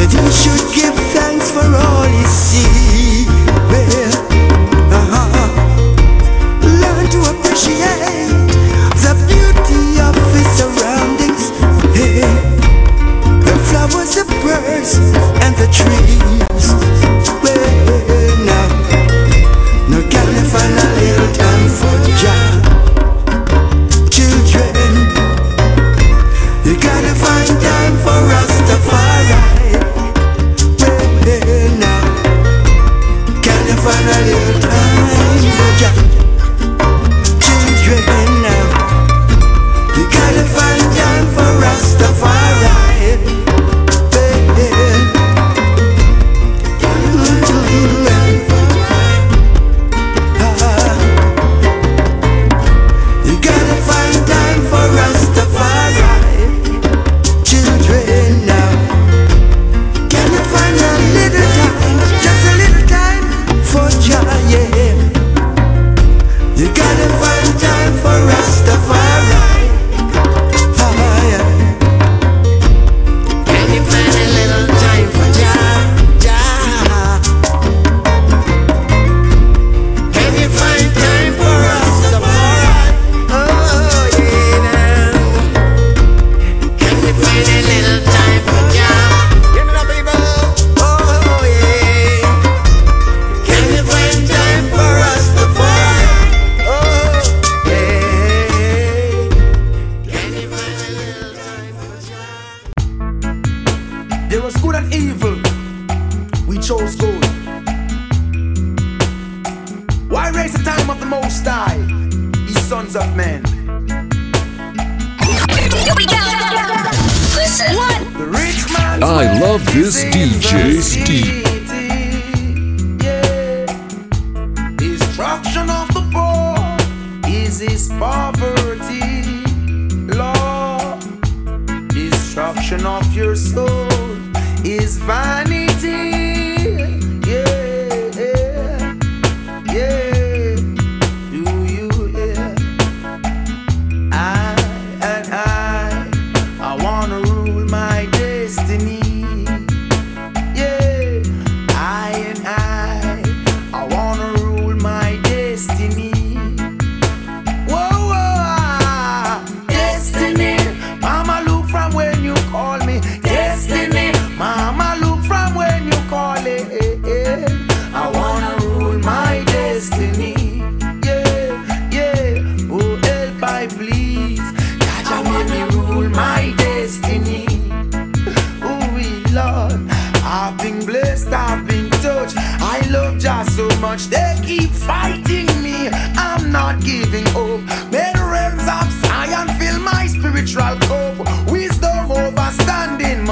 Said you should get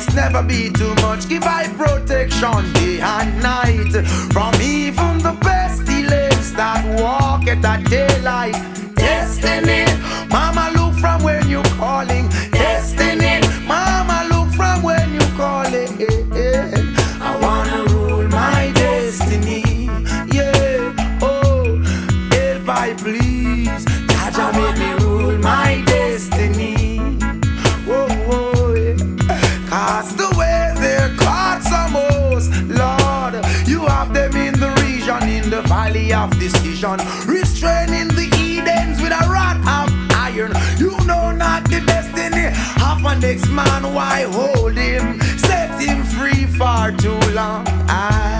must never be too much. Give I protection day and night from even the best he that walk at daylight. man, why hold him? Set him free for too long. I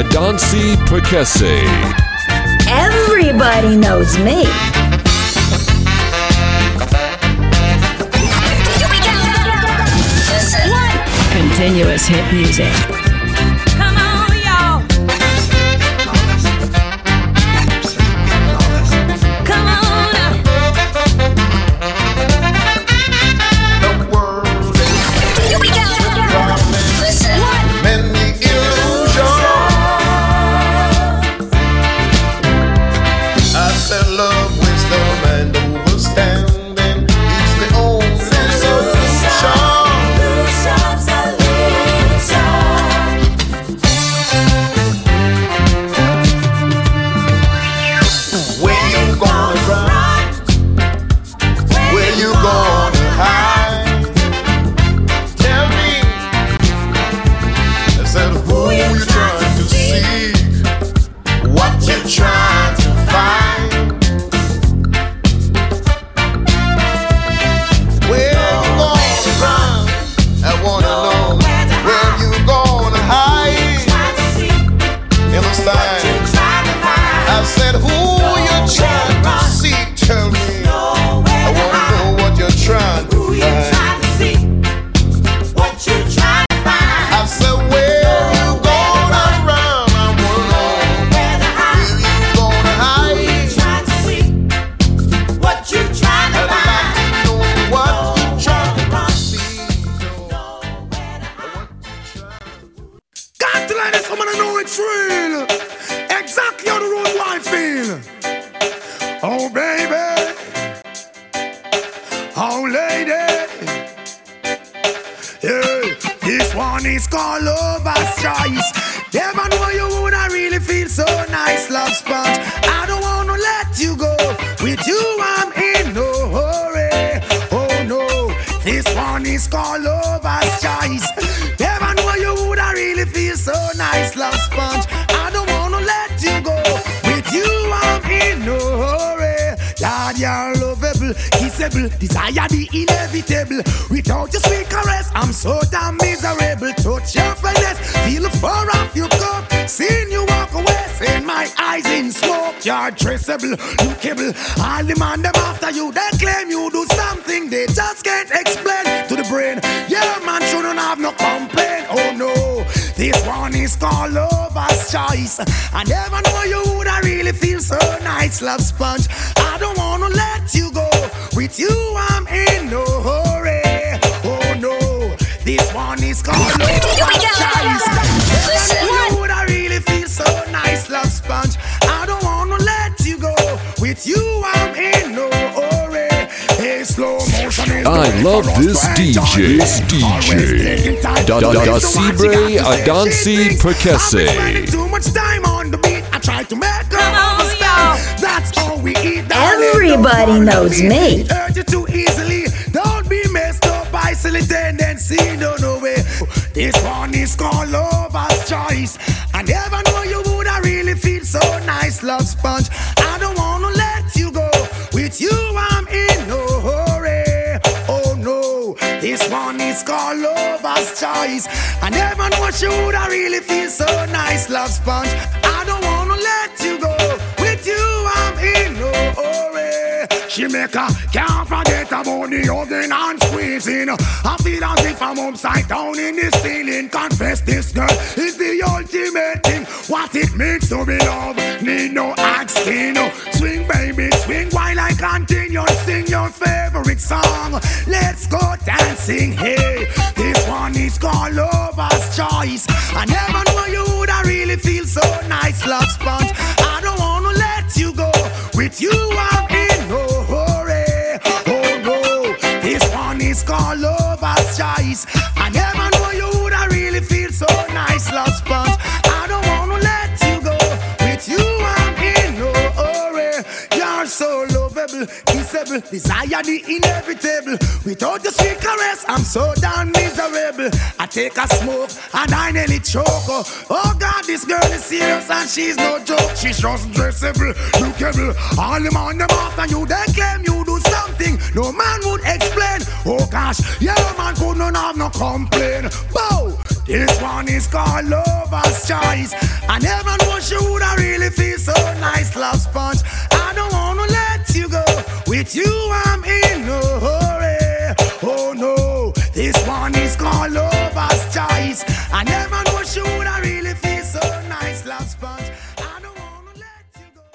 Adansi Perkese. Everybody knows me. Here we go. Listen. Continuous hit music. Love sponge. I don't wanna let you go. With you, I'm in no hurry. Oh no, this one is called Lover's Choice. Never know you would I really feel so nice, love sponge. I don't wanna let you go. With you, I'm in no hurry. Lord, you're lovable, kissable, desire the inevitable. Without your sweet caress, I'm so damn miserable. Touch your finesse, feel the fur off your cup. You're traceable, lookable. All the man them after you, they claim you do something they just can't explain to the brain. Yeah, man shouldn't have no complaint. Oh no, this one is called lover's choice. I never know you would I really feel so nice, love sponge. I don't wanna let you go. With you, love this DJ. This DJ. time Da da da listen to what Cibre she got to say. Adansi She thinks I've been spending Perkese. too much time on the beat. I try to make her Come on, understand. That's how we eat. Everybody knows me. It you too easily. Don't be messed up by silly tendency. No, no way. This one is called lover's choice. I never know you would I really feel so nice, love sponge. Called Lover's Choice. I never know she would I really feel so nice, love sponge. I don't wanna She make a can't forget about the oven and squeezing. I feel as if I'm upside down in the ceiling. Confess this girl is the ultimate thing. What it means to be loved, need no asking. Swing, baby, swing while I continue sing your favorite song. Let's go dancing, hey. This one is called Lover's Choice. I never knew you would I really feel so nice, love sponge. I don't wanna let you go. With you, I'm Choice. I never knew you would I really feel so nice, love sponge. I don't wanna let you go. With you, I'm in no hurry. You're so lovable, kissable, desire the inevitable. Without your sweet caress, I'm so damn miserable. Take a smoke and I nearly choke. Oh, God, this girl is serious and she's no joke. She's just dressable, lookable. All the man them after you, they claim you do something no man would explain. Oh gosh, yeah, man could not have no complaint. Bow. This one is called Lover's Choice. I never know she would I really feel so nice, love sponge. I don't wanna let you go. With you, I'm in no hurry. Oh no, this one is called Lover's Choice. I never